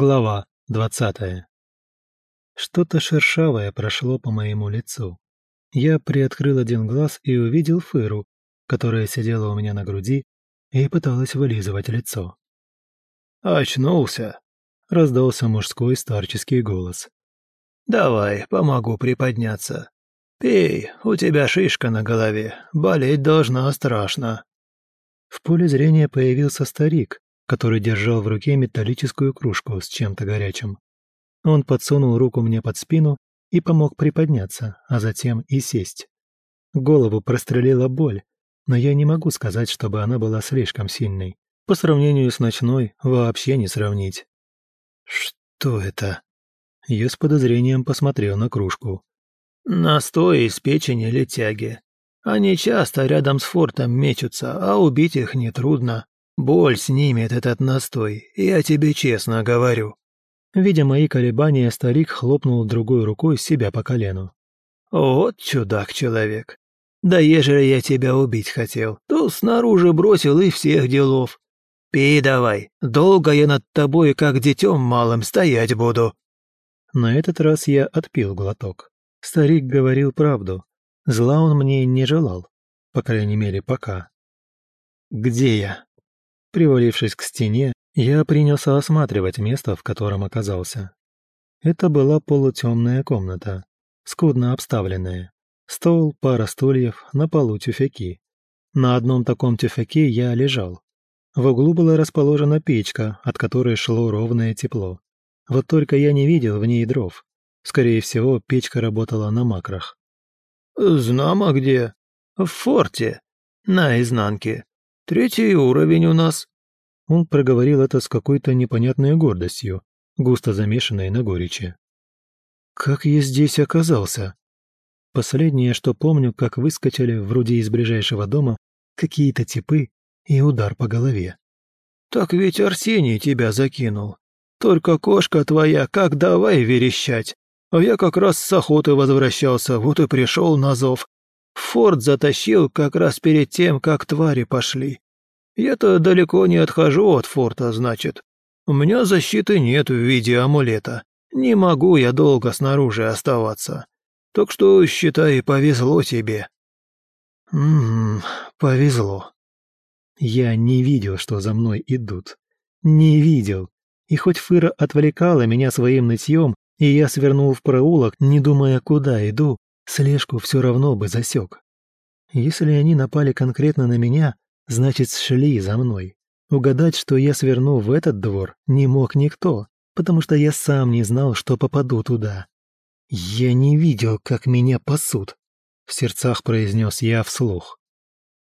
Глава двадцатая. Что-то шершавое прошло по моему лицу. Я приоткрыл один глаз и увидел Фыру, которая сидела у меня на груди и пыталась вылизывать лицо. «Очнулся!» — раздался мужской старческий голос. «Давай, помогу приподняться. Пей, у тебя шишка на голове, болеть должна страшно». В поле зрения появился старик, который держал в руке металлическую кружку с чем-то горячим. Он подсунул руку мне под спину и помог приподняться, а затем и сесть. Голову прострелила боль, но я не могу сказать, чтобы она была слишком сильной. По сравнению с ночной вообще не сравнить. «Что это?» Я с подозрением посмотрел на кружку. «Настой из печени или тяги. Они часто рядом с фортом мечутся, а убить их нетрудно. Боль снимет этот настой, я тебе честно говорю». Видя мои колебания, старик хлопнул другой рукой себя по колену. «Вот чудак-человек. Да ежели я тебя убить хотел, то снаружи бросил и всех делов. Пей давай, долго я над тобой, как детем малым, стоять буду». На этот раз я отпил глоток. Старик говорил правду. Зла он мне не желал. По крайней мере, пока. «Где я?» Привалившись к стене, я принялся осматривать место, в котором оказался. Это была полутемная комната, скудно обставленная. Стол, пара стульев, на полу тюфяки. На одном таком тюфяке я лежал. В углу была расположена печка, от которой шло ровное тепло. Вот только я не видел в ней дров. Скорее всего, печка работала на макрах. «Знамо где. В форте. На изнанке. Третий уровень у нас». Он проговорил это с какой-то непонятной гордостью, густо замешанной на горечи. «Как я здесь оказался?» Последнее, что помню, как выскочили, вроде из ближайшего дома, какие-то типы и удар по голове. «Так ведь Арсений тебя закинул. Только кошка твоя как давай верещать. А я как раз с охоты возвращался, вот и пришел на зов. Форт затащил как раз перед тем, как твари пошли. Я-то далеко не отхожу от форта, значит. У меня защиты нет в виде амулета. Не могу я долго снаружи оставаться. Так что, считай, повезло тебе». «Ммм, повезло. Я не видел, что за мной идут. Не видел. И хоть Фыра отвлекала меня своим нытьем, и я свернул в проулок, не думая, куда иду, слежку все равно бы засек. Если они напали конкретно на меня, значит, шли за мной. Угадать, что я сверну в этот двор, не мог никто, потому что я сам не знал, что попаду туда. Я не видел, как меня пасут, в сердцах произнес я вслух.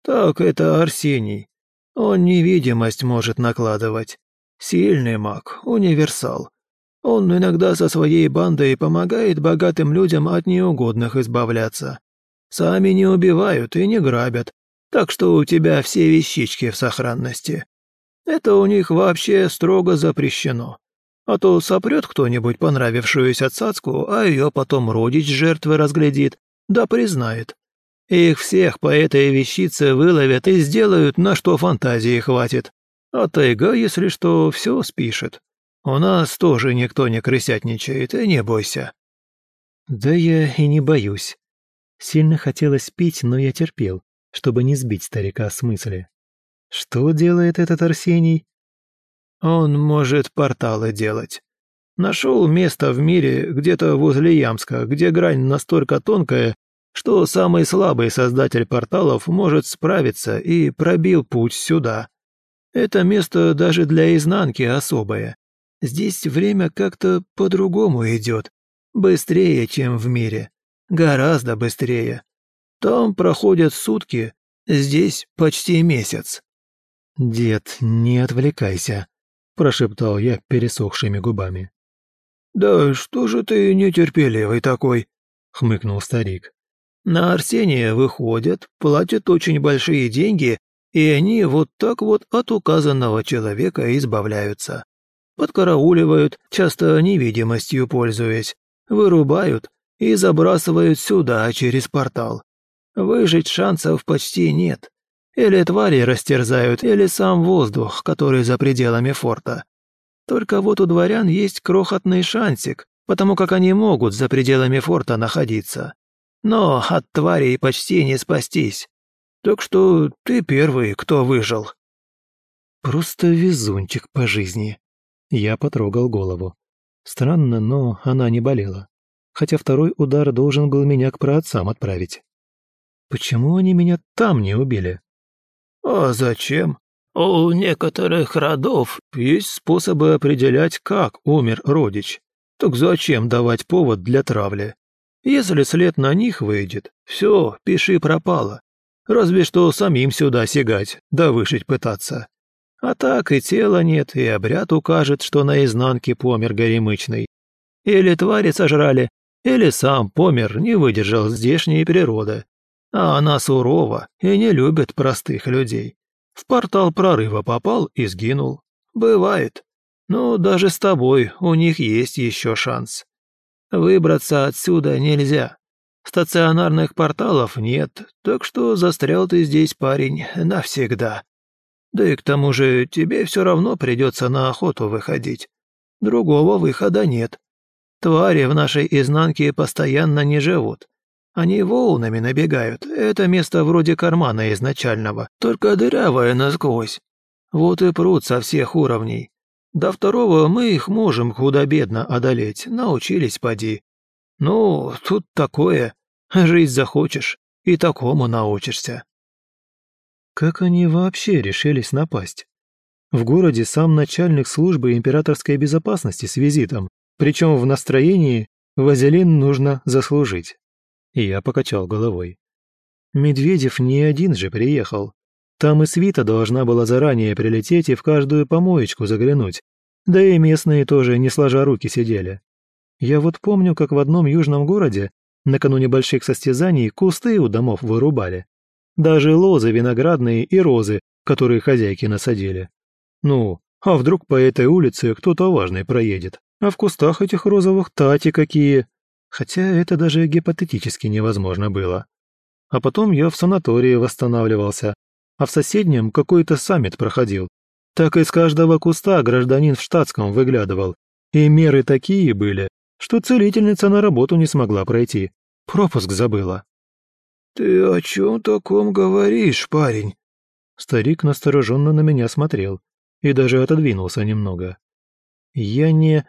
Так это Арсений. Он невидимость может накладывать. Сильный маг, универсал. Он иногда со своей бандой помогает богатым людям от неугодных избавляться. Сами не убивают и не грабят, так что у тебя все вещички в сохранности. Это у них вообще строго запрещено. А то сопрет кто-нибудь понравившуюся цацку, а ее потом родич жертвы разглядит, да признает. Их всех по этой вещице выловят и сделают, на что фантазии хватит. А тайга, если что, все спишет. У нас тоже никто не крысятничает, и не бойся». «Да я и не боюсь. Сильно хотелось пить, но я терпел, чтобы не сбить старика с мысли. Что делает этот Арсений? Он может порталы делать. Нашел место в мире где-то возле Ямска, где грань настолько тонкая, что самый слабый создатель порталов может справиться и пробил путь сюда. Это место даже для изнанки особое. Здесь время как-то по-другому идет. Быстрее, чем в мире. Гораздо быстрее. Там проходят сутки, здесь почти месяц. «Дед, не отвлекайся», – прошептал я пересохшими губами. «Да что же ты нетерпеливый такой?» – хмыкнул старик. «На Арсения выходят, платят очень большие деньги, и они вот так вот от указанного человека избавляются подкарауливают, часто невидимостью пользуясь, вырубают и забрасывают сюда через портал. Выжить шансов почти нет. Или твари растерзают, или сам воздух, который за пределами форта. Только вот у дворян есть крохотный шансик, потому как они могут за пределами форта находиться. Но от тварей почти не спастись. Так что ты первый, кто выжил». «Просто везунчик по жизни». Я потрогал голову. Странно, но она не болела. Хотя второй удар должен был меня к праотцам отправить. Почему они меня там не убили? А зачем? У некоторых родов есть способы определять, как умер родич. Так зачем давать повод для травли? Если след на них выйдет, все, пиши пропало. Разве что самим сюда сигать, да вышить пытаться. А так и тела нет, и обряд укажет, что наизнанке помер горемычный. Или твари сожрали, или сам помер, не выдержал здешней природы. А она сурова и не любит простых людей. В портал прорыва попал и сгинул. Бывает. Но даже с тобой у них есть еще шанс. Выбраться отсюда нельзя. Стационарных порталов нет, так что застрял ты здесь, парень, навсегда. Да и к тому же тебе все равно придется на охоту выходить. Другого выхода нет. Твари в нашей изнанке постоянно не живут. Они волнами набегают. Это место вроде кармана изначального, только дырявое насквозь. Вот и прут со всех уровней. До второго мы их можем худо-бедно одолеть, научились поди. Ну, тут такое. Жить захочешь, и такому научишься. Как они вообще решились напасть? В городе сам начальник службы императорской безопасности с визитом, причем в настроении вазелин нужно заслужить. Я покачал головой. Медведев не один же приехал. Там и свита должна была заранее прилететь и в каждую помоечку заглянуть. Да и местные тоже не сложа руки сидели. Я вот помню, как в одном южном городе накануне больших состязаний кусты у домов вырубали. Даже лозы виноградные и розы, которые хозяйки насадили. Ну, а вдруг по этой улице кто-то важный проедет? А в кустах этих розовых тати какие. Хотя это даже гипотетически невозможно было. А потом я в санатории восстанавливался, а в соседнем какой-то саммит проходил. Так из каждого куста гражданин в штатском выглядывал. И меры такие были, что целительница на работу не смогла пройти. Пропуск забыла. «Ты о чем таком говоришь, парень?» Старик настороженно на меня смотрел и даже отодвинулся немного. «Я не...»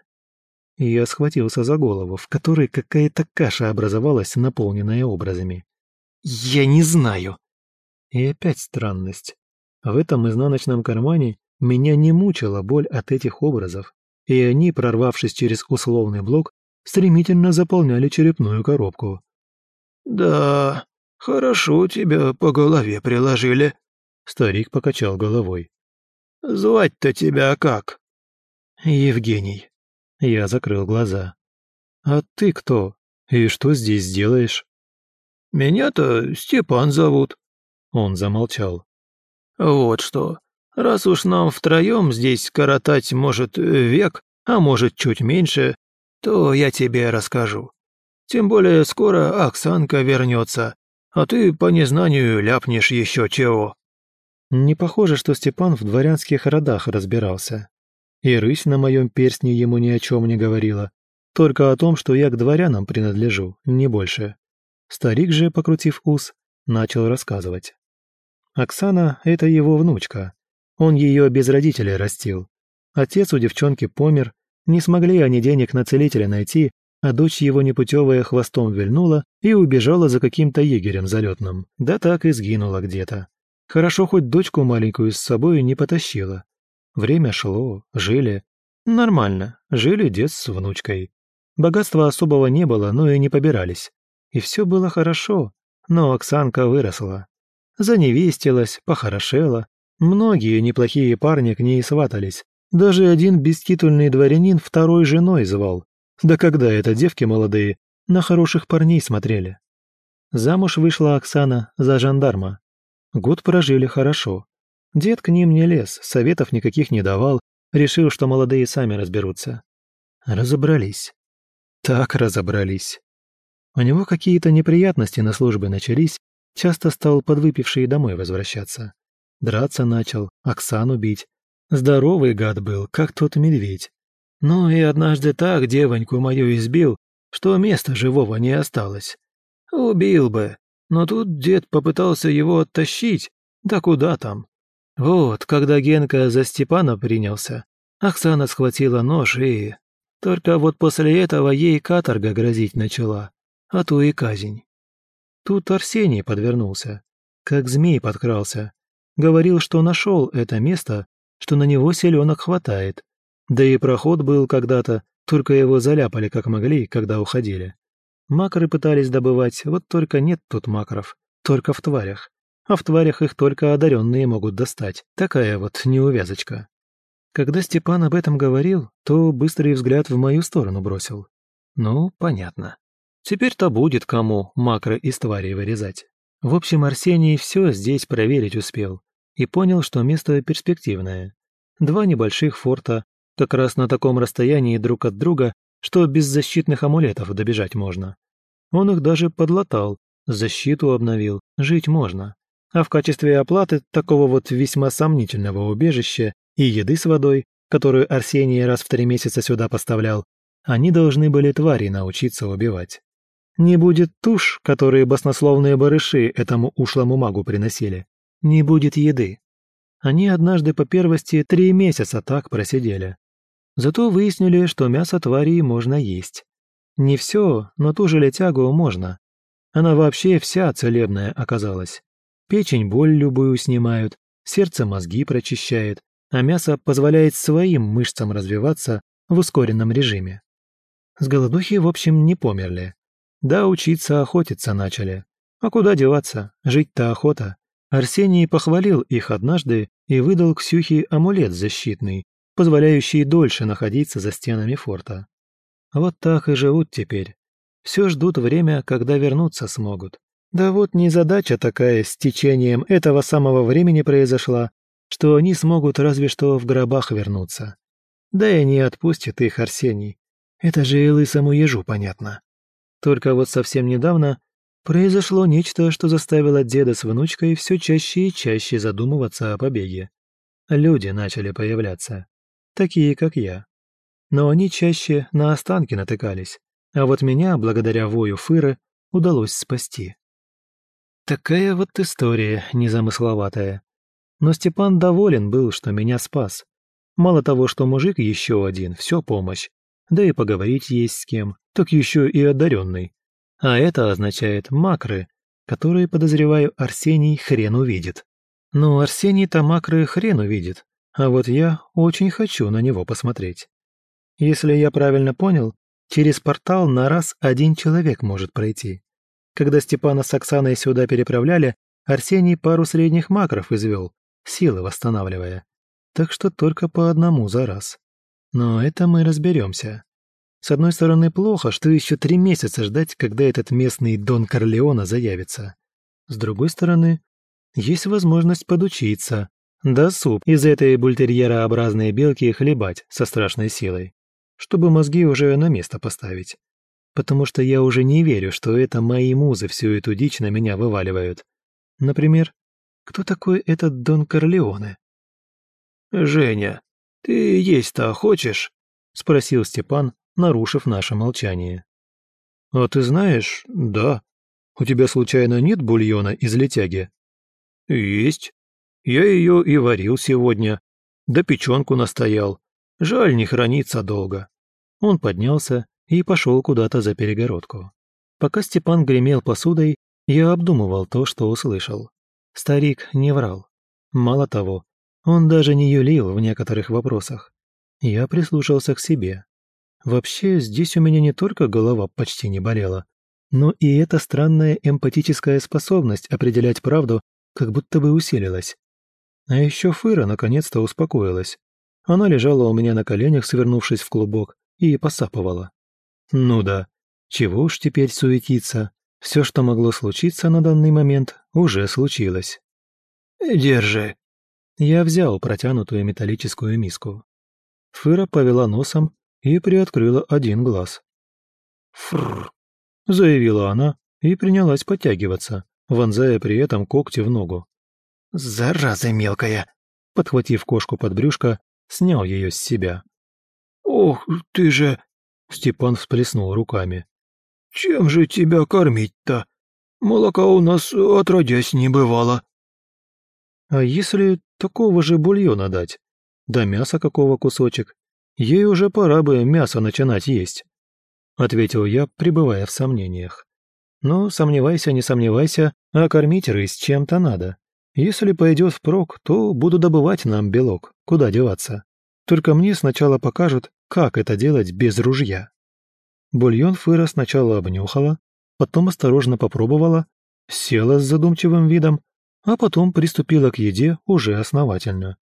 Я схватился за голову, в которой какая-то каша образовалась, наполненная образами. «Я не знаю!» И опять странность. В этом изнаночном кармане меня не мучила боль от этих образов, и они, прорвавшись через условный блок, стремительно заполняли черепную коробку. «Да, хорошо тебя по голове приложили», — старик покачал головой. «Звать-то тебя как?» «Евгений». Я закрыл глаза. «А ты кто? И что здесь делаешь?» «Меня-то Степан зовут». Он замолчал. «Вот что. Раз уж нам втроем здесь коротать, может, век, а может, чуть меньше, то я тебе расскажу. Тем более скоро Оксанка вернется, а ты по незнанию ляпнешь еще чего». Не похоже, что Степан в дворянских родах разбирался. И рысь на моем перстне ему ни о чем не говорила. Только о том, что я к дворянам принадлежу, не больше. Старик же, покрутив ус, начал рассказывать. Оксана — это его внучка. Он ее без родителей растил. Отец у девчонки помер, не смогли они денег на целителя найти, а дочь его непутевая хвостом вильнула и убежала за каким-то егерем залетным. Да так и сгинула где-то. Хорошо хоть дочку маленькую с собой не потащила. Время шло, жили. Нормально, жили дед с внучкой. Богатства особого не было, но и не побирались. И все было хорошо, но Оксанка выросла. Заневестилась, похорошела. Многие неплохие парни к ней сватались. Даже один беститульный дворянин второй женой звал. Да когда это девки молодые на хороших парней смотрели? Замуж вышла Оксана за жандарма. Год прожили хорошо. Дед к ним не лез, советов никаких не давал, решил, что молодые сами разберутся. Разобрались. Так разобрались. У него какие-то неприятности на службе начались, часто стал подвыпивший домой возвращаться. Драться начал, Оксану бить. Здоровый гад был, как тот медведь. Ну и однажды так девоньку мою избил, что места живого не осталось. Убил бы, но тут дед попытался его оттащить, да куда там. Вот, когда Генка за Степана принялся, Оксана схватила нож и... Только вот после этого ей каторга грозить начала, а то и казнь. Тут Арсений подвернулся, как змей подкрался. Говорил, что нашел это место, что на него селенок хватает. Да и проход был когда-то, только его заляпали как могли, когда уходили. Макры пытались добывать, вот только нет тут макров, только в тварях. А в тварях их только одаренные могут достать. Такая вот неувязочка. Когда Степан об этом говорил, то быстрый взгляд в мою сторону бросил. Ну, понятно. Теперь-то будет кому макро из тварей вырезать. В общем, Арсений все здесь проверить успел и понял, что место перспективное. Два небольших форта, как раз на таком расстоянии друг от друга, что без защитных амулетов добежать можно. Он их даже подлатал, защиту обновил, жить можно. А в качестве оплаты такого вот весьма сомнительного убежища и еды с водой, которую Арсений раз в три месяца сюда поставлял, они должны были твари научиться убивать. Не будет туш, которые баснословные барыши этому ушлому магу приносили. Не будет еды. Они однажды по первости три месяца так просидели. Зато выяснили, что мясо твари можно есть. Не все, но ту же летягу можно. Она вообще вся целебная оказалась. Печень боль любую снимают, сердце мозги прочищает, а мясо позволяет своим мышцам развиваться в ускоренном режиме. С голодухи, в общем, не померли. Да, учиться охотиться начали. А куда деваться, жить-то охота. Арсений похвалил их однажды и выдал Ксюхе амулет защитный, позволяющий дольше находиться за стенами форта. Вот так и живут теперь. Все ждут время, когда вернуться смогут. Да вот незадача такая с течением этого самого времени произошла, что они смогут разве что в гробах вернуться. Да и не отпустит их Арсений. Это же и лысому ежу понятно. Только вот совсем недавно произошло нечто, что заставило деда с внучкой все чаще и чаще задумываться о побеге. Люди начали появляться. Такие, как я. Но они чаще на останки натыкались, а вот меня, благодаря вою Фыры, удалось спасти. Такая вот история незамысловатая. Но Степан доволен был, что меня спас. Мало того, что мужик еще один, все помощь. Да и поговорить есть с кем, так еще и одаренный. А это означает макры, которые, подозреваю, Арсений хрен увидит. Ну, Арсений-то макры хрен увидит, а вот я очень хочу на него посмотреть. Если я правильно понял, через портал на раз один человек может пройти. Когда Степана с Оксаной сюда переправляли, Арсений пару средних макров извел, силы восстанавливая. Так что только по одному за раз. Но это мы разберемся. С одной стороны, плохо, что еще три месяца ждать, когда этот местный Дон Корлеона заявится. С другой стороны, есть возможность подучиться. Да суп из этой бультерьерообразной белки хлебать со страшной силой, чтобы мозги уже на место поставить. Потому что я уже не верю, что это мои музы всю эту дичь на меня вываливают. Например, кто такой этот Дон Корлеоне? «Женя, ты есть-то хочешь?» — спросил Степан, нарушив наше молчание. «А ты знаешь, да. У тебя случайно нет бульона из летяги?» «Есть. Я ее и варил сегодня. Да печенку настоял. Жаль, не хранится долго». Он поднялся и пошел куда-то за перегородку. Пока Степан гремел посудой, я обдумывал то, что услышал. Старик не врал. Мало того, он даже не юлил в некоторых вопросах. Я прислушался к себе. Вообще, здесь у меня не только голова почти не болела, но и эта странная эмпатическая способность определять правду как будто бы усилилась. А еще Фыра наконец-то успокоилась. Она лежала у меня на коленях, свернувшись в клубок, и посапывала. Ну да, чего уж теперь суетиться. Все, что могло случиться на данный момент, уже случилось. «Держи». Я взял протянутую металлическую миску. Фыра повела носом и приоткрыла один глаз. «Фрррр», — заявила она и принялась подтягиваться, вонзая при этом когти в ногу. «Зараза мелкая!» подхватив кошку под брюшко, снял ее с себя. «Ох, ты же...» — Степан всплеснул руками. «Чем же тебя кормить-то? Молока у нас отродясь не бывало». «А если такого же бульона дать? Да мяса какого кусочек? Ей уже пора бы мясо начинать есть», — ответил я, пребывая в сомнениях. «Но сомневайся, не сомневайся, а кормить рысь чем-то надо. Если пойдет впрок, то буду добывать нам белок, куда деваться. Только мне сначала покажут, как это делать без ружья». Бульон Фыра сначала обнюхала, потом осторожно попробовала, села с задумчивым видом, а потом приступила к еде уже основательно.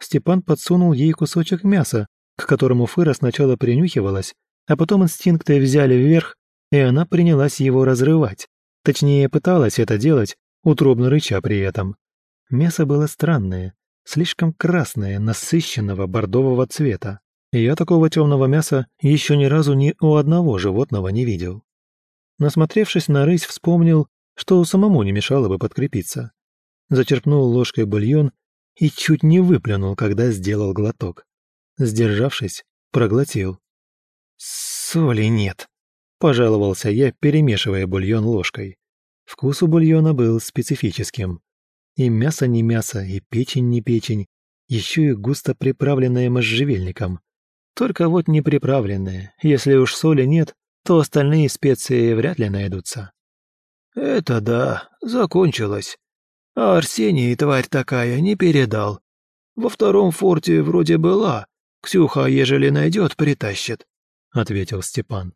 Степан подсунул ей кусочек мяса, к которому Фыра сначала принюхивалась, а потом инстинкты взяли вверх, и она принялась его разрывать. Точнее, пыталась это делать, утробно рыча при этом. Мясо было странное, слишком красное, насыщенного бордового цвета. Я такого темного мяса еще ни разу ни у одного животного не видел. Насмотревшись на рысь, вспомнил, что самому не мешало бы подкрепиться. Зачерпнул ложкой бульон и чуть не выплюнул, когда сделал глоток. Сдержавшись, проглотил. «Соли нет», — пожаловался я, перемешивая бульон ложкой. Вкус у бульона был специфическим. И мясо не мясо, и печень не печень, еще и густо приправленное можжевельником. Только вот не приправленное. Если уж соли нет, то остальные специи вряд ли найдутся. «Это да, закончилось. А Арсений, тварь такая, не передал. Во втором форте вроде была. Ксюха, ежели найдет, притащит», — ответил Степан.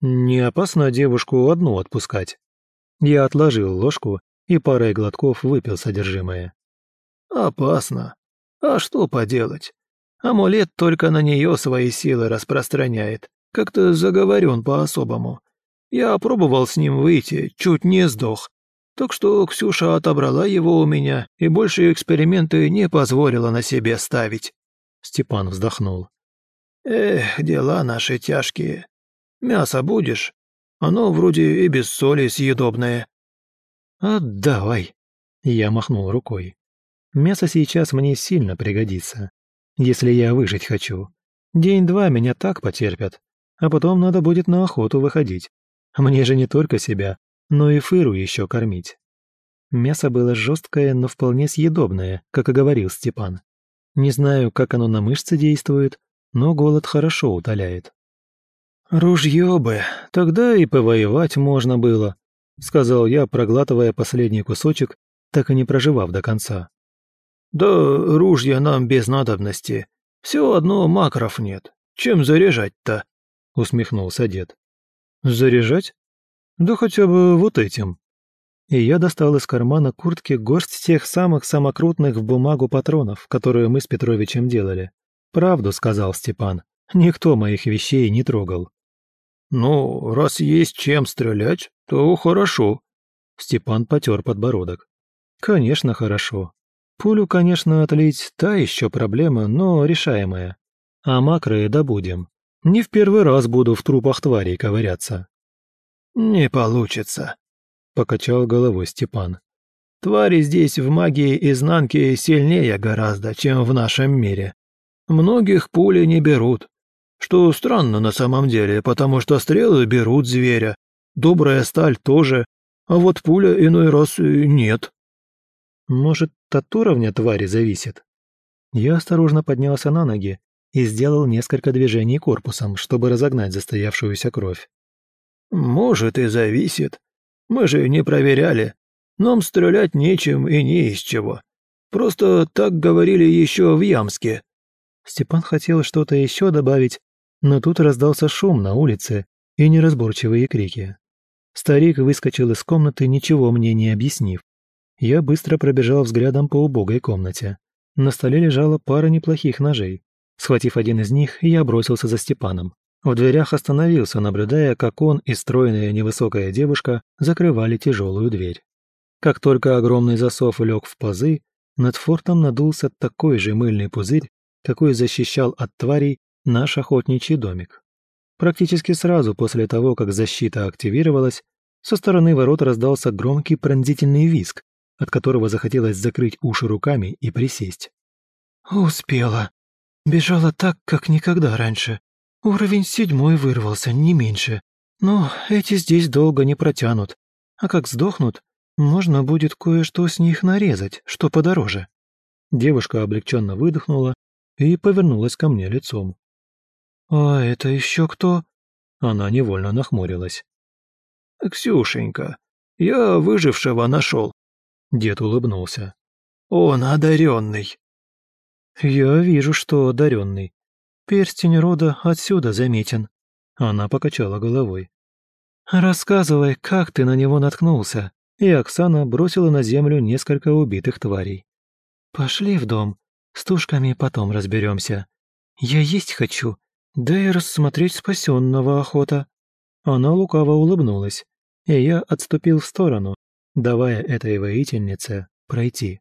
«Не опасно девушку одну отпускать?» Я отложил ложку и парой глотков выпил содержимое. «Опасно. А что поделать? Амулет только на нее свои силы распространяет. Как-то заговорен по-особому. Я пробовал с ним выйти, чуть не сдох. Так что Ксюша отобрала его у меня и больше эксперименты не позволила на себе ставить. Степан вздохнул. Эх, дела наши тяжкие. Мясо будешь? Оно вроде и без соли съедобное. «Отдавай!» Я махнул рукой. «Мясо сейчас мне сильно пригодится если я выжить хочу. День-два меня так потерпят, а потом надо будет на охоту выходить. Мне же не только себя, но и фыру еще кормить. Мясо было жесткое, но вполне съедобное, как и говорил Степан. Не знаю, как оно на мышцы действует, но голод хорошо утоляет. «Ружье бы, тогда и повоевать можно было», — сказал я, проглатывая последний кусочек, так и не проживав до конца. «Да ружья нам без надобности. Все одно макров нет. Чем заряжать-то?» — усмехнулся дед. «Заряжать? Да хотя бы вот этим». И я достал из кармана куртки горсть тех самых самокрутных в бумагу патронов, которые мы с Петровичем делали. «Правду», — сказал Степан. «Никто моих вещей не трогал». «Ну, раз есть чем стрелять, то хорошо». Степан потер подбородок. «Конечно, хорошо. Пулю, конечно, отлить та еще проблема, но решаемая. А макры добудем. Не в первый раз буду в трупах тварей ковыряться. «Не получится», — покачал головой Степан. «Твари здесь в магии изнанки сильнее гораздо, чем в нашем мире. Многих пули не берут, что странно на самом деле, потому что стрелы берут зверя, добрая сталь тоже, а вот пуля иной раз нет». Может, от уровня твари зависит? Я осторожно поднялся на ноги и сделал несколько движений корпусом, чтобы разогнать застоявшуюся кровь. «Может, и зависит. Мы же не проверяли. Нам стрелять нечем и не из чего. Просто так говорили еще в Ямске». Степан хотел что-то еще добавить, но тут раздался шум на улице и неразборчивые крики. Старик выскочил из комнаты, ничего мне не объяснив. Я быстро пробежал взглядом по убогой комнате. На столе лежала пара неплохих ножей. Схватив один из них, я бросился за Степаном. В дверях остановился, наблюдая, как он и стройная невысокая девушка закрывали тяжелую дверь. Как только огромный засов лег в пазы, над фортом надулся такой же мыльный пузырь, какой защищал от тварей наш охотничий домик. Практически сразу после того, как защита активировалась, со стороны ворот раздался громкий пронзительный визг, от которого захотелось закрыть уши руками и присесть. «Успела. Бежала так, как никогда раньше. Уровень седьмой вырвался, не меньше. Но эти здесь долго не протянут. А как сдохнут, можно будет кое-что с них нарезать, что подороже». Девушка облегченно выдохнула и повернулась ко мне лицом. «А это еще кто?» Она невольно нахмурилась. «Ксюшенька, я выжившего нашел». Дед улыбнулся. «Он одаренный». «Я вижу, что одаренный. Перстень рода отсюда заметен». Она покачала головой. «Рассказывай, как ты на него наткнулся?» И Оксана бросила на землю несколько убитых тварей. «Пошли в дом. С тушками потом разберемся. Я есть хочу, да и рассмотреть спасенного охота». Она лукаво улыбнулась, и я отступил в сторону, давая этой воительнице пройти.